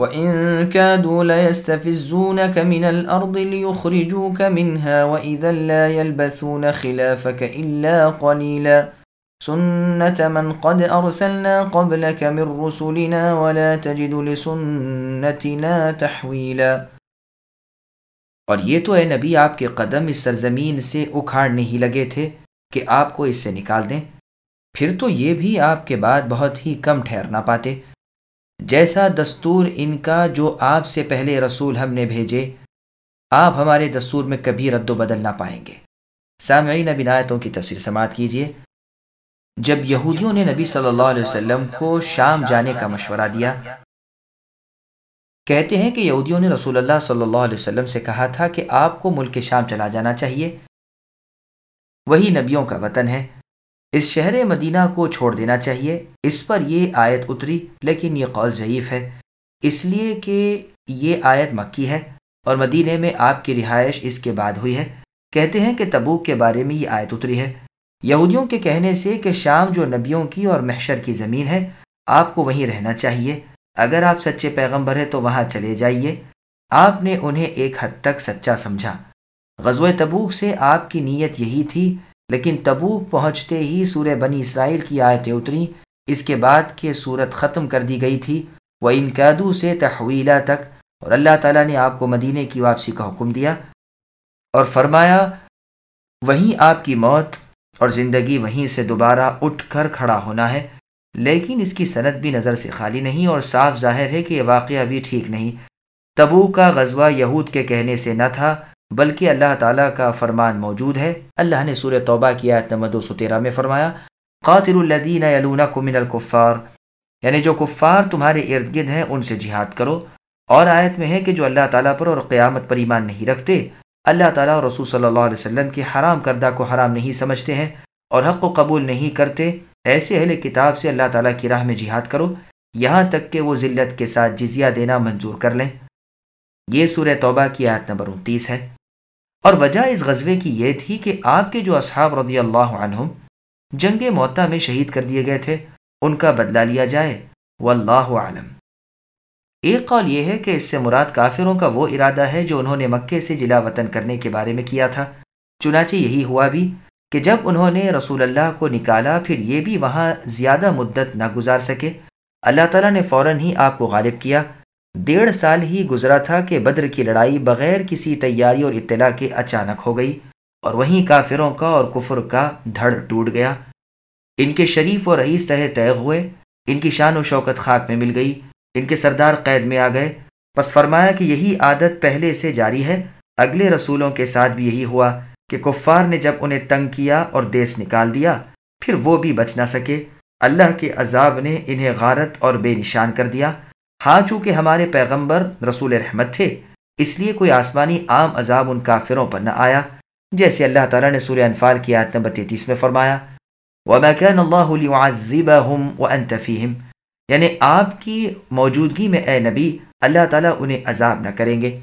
وَإِن كَادُوا لَيَسْتَفِزُّونَكَ مِنَ الْأَرْضِ لِيُخْرِجُوكَ مِنْهَا وَإِذًا لَا يَلْبَثُونَ خِلَافَكَ إِلَّا قَلِيلًا سُنَّةَ مَنْ قَدْ أَرْسَلْنَا قَبْلَكَ مِنْ رُسُلِنَا وَلَا تَجِدُ لِسُنَّتِنَا تَحْوِيلًا اور یہ تو اے نبی، آپ کے قدم اس سرزمین سے اکھاڑنے ہی لگے تھے کہ آپ کو اس سے نکال دیں۔ پھر تو یہ بھی آپ کے بعد بہت ہی کم ٹھہر نہ پاتے۔ جیسا دستور ان کا جو آپ سے پہلے رسول ہم نے بھیجے، آپ ہمارے دستور میں کبھی رد و بدل نہ پائیں گے۔ سامعین بنایتوں کی تفسیر سماعت کیجیے جب یہودیوں نے نبی صلی اللہ علیہ وسلم کو شام جانے کا مشورہ دیا، کہتے ہیں کہ یہودیوں نے رسول اللہ صلی اللہ علیہ وسلم سے کہا تھا کہ آپ کو ملک شام چلا جانا چاہیے۔ وہی نبیوں کا وطن ہے۔ اس شہر مدینہ کو چھوڑ دینا چاہیے۔ اس پر یہ آیت اتری، لیکن یہ قول ضعیف ہے۔ اس لیے کہ یہ آیت مکی ہے اور مدینہ میں آپ کی رہائش اس کے بعد ہوئی ہے۔ کہتے ہیں کہ تبوک کے بارے میں یہ آیت اتری ہے۔ یہودیوں کے کہنے سے کہ شام جو نبیوں کی اور محشر کی زمین ہے، آپ کو وہیں رہنا چاہیے۔ اگر آپ سچے پیغمبر ہیں تو وہاں چلے جائیے۔ آپ نے انہیں ایک حد تک سچا سمجھا۔ غزوہ تبوک سے آپ کی نیت یہی تھی لیکن تبوک پہنچتے ہی سورہ بنی اسرائیل کی آیتیں اتری اس کے بعد کہ صورت ختم کر دی گئی تھی وہ ان قیدو سے تحویلہ تک، اور اللہ تعالیٰ نے آپ کو مدینے کی واپسی کا حکم دیا۔ اور فرمایا، وہیں آپ کی موت اور زندگی وہیں سے دوبارہ اٹھ کر کھڑا ہونا ہے۔ لیکن اس کی صنعت بھی نظر سے خالی نہیں، اور صاف ظاہر ہے کہ یہ واقعہ بھی ٹھیک نہیں۔ تبو کا غزوہ یہود کے کہنے سے نہ تھا۔ بلکہ اللہ تعالیٰ کا فرمان موجود ہے۔ اللہ نے سورہ توبہ کی آیت نمبر دو سو تیرہ میں فرمایا قاتل الدین من الکفار۔ یعنی جو کفار تمہارے ارد گرد ہیں، ان سے جہاد کرو۔ اور آیت میں ہے کہ جو اللہ تعالیٰ پر اور قیامت پر ایمان نہیں رکھتے، اللہ تعالیٰ اور رسول صلی اللہ علیہ وسلم کے حرام کردہ کو حرام نہیں سمجھتے ہیں اور حق و قبول نہیں کرتے۔ ایسے اہل کتاب سے اللہ تعالیٰ کی راہ میں جہاد کرو۔ یہاں تک کہ وہ ذلت کے ساتھ جزیہ دینا منظور کر لیں۔ یہ سورہ توبہ کی آیت نمبر انتیس ہے۔ اور وجہ اس غزوے کی یہ تھی کہ آپ کے جو اصحاب رضی اللہ عنہم جنگ موتا میں شہید کر دیے گئے تھے، ان کا بدلہ لیا جائے۔ واللہ عالم ایک قول یہ ہے کہ اس سے مراد کافروں کا وہ ارادہ ہے جو انہوں نے مکے سے جلا وطن کرنے کے بارے میں کیا تھا۔ چنانچہ یہی ہوا بھی کہ جب انہوں نے رسول اللہ کو نکالا، پھر یہ بھی وہاں زیادہ مدت نہ گزار سکے۔ اللہ تعالیٰ نے فوراً ہی آپ کو غالب کیا۔ ڈیڑھ سال ہی گزرا تھا کہ بدر کی لڑائی بغیر کسی تیاری اور اطلاع کے اچانک ہو گئی اور وہیں کافروں کا اور کفر کا دھڑ ٹوٹ گیا۔ ان کے شریف اور رئیس تہ طے ہوئے، ان کی شان و شوکت خاک میں مل گئی، ان کے سردار قید میں آ گئے۔ پس فرمایا کہ یہی عادت پہلے سے جاری ہے، اگلے رسولوں کے ساتھ بھی یہی ہوا کہ کفار نے جب انہیں تنگ کیا اور دیس نکال دیا، پھر وہ بھی بچ نہ سکے۔ اللہ کے عذاب نے انہیں غارت اور بے نشان کر دیا۔ ہاں چونکہ ہمارے پیغمبر رسول رحمت تھے، اس لیے کوئی آسمانی عام عذاب ان کافروں پر نہ آیا، جیسے اللہ تعالیٰ نے سورہ انفال کی آیت نمبر تینتیس میں فرمایا، وَمَا كَانَ اللَّهُ لِيُعَذِّبَهُمْ وَأَنْتَ فِيهِمْ۔ یعنی آپ کی موجودگی میں اے نبی، اللہ تعالیٰ انہیں عذاب نہ کریں گے۔